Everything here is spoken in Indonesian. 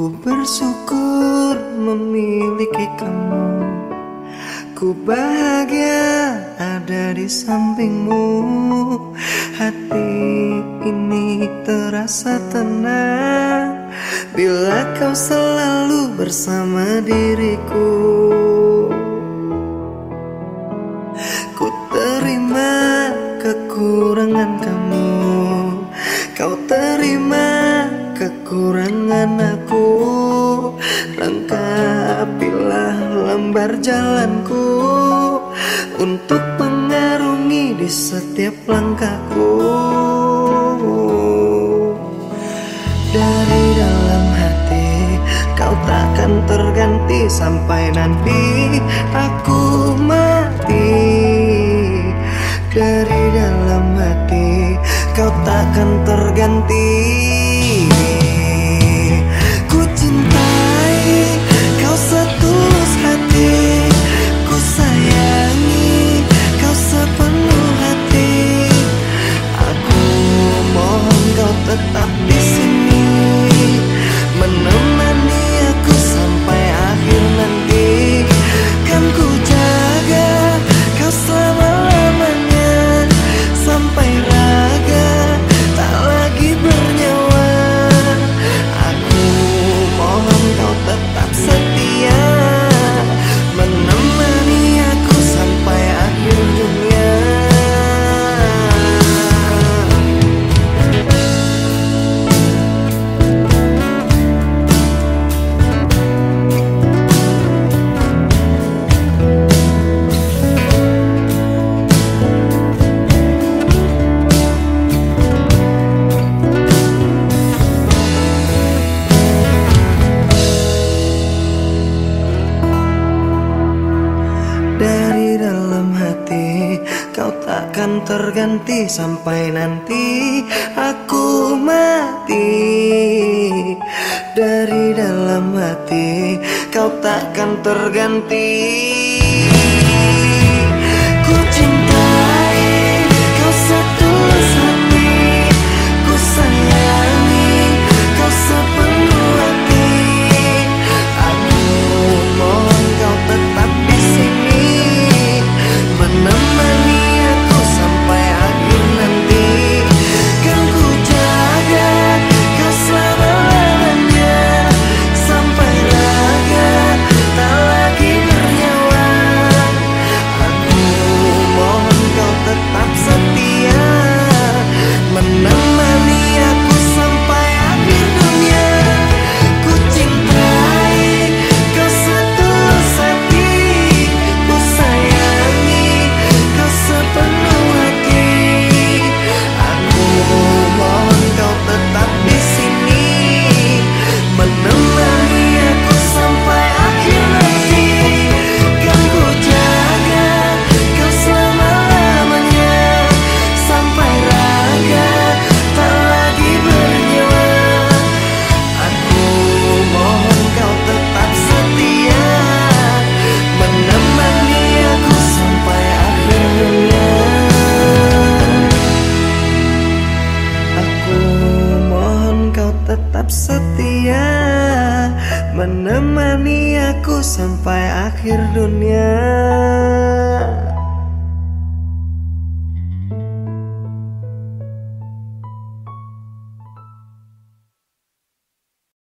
Ku bersyukur memiliki kamu. Ku bahagia ada di sampingmu. Hati ini terasa tenang. Bila kau selalu bersama diriku. Ku terima kekurangan kamu. Kau terima kekurangan aku. Lengkapilah lembar jalanku Untuk mengarungi di setiap langkahku. Dari dalam hati kau takkan terganti Sampai nanti aku mati. Dari dalam hati kau takkan terganti takkan terganti sampai nanti aku mati. Dari dalam hati kau takkan terganti setia Menemani aku sampai akhir dunia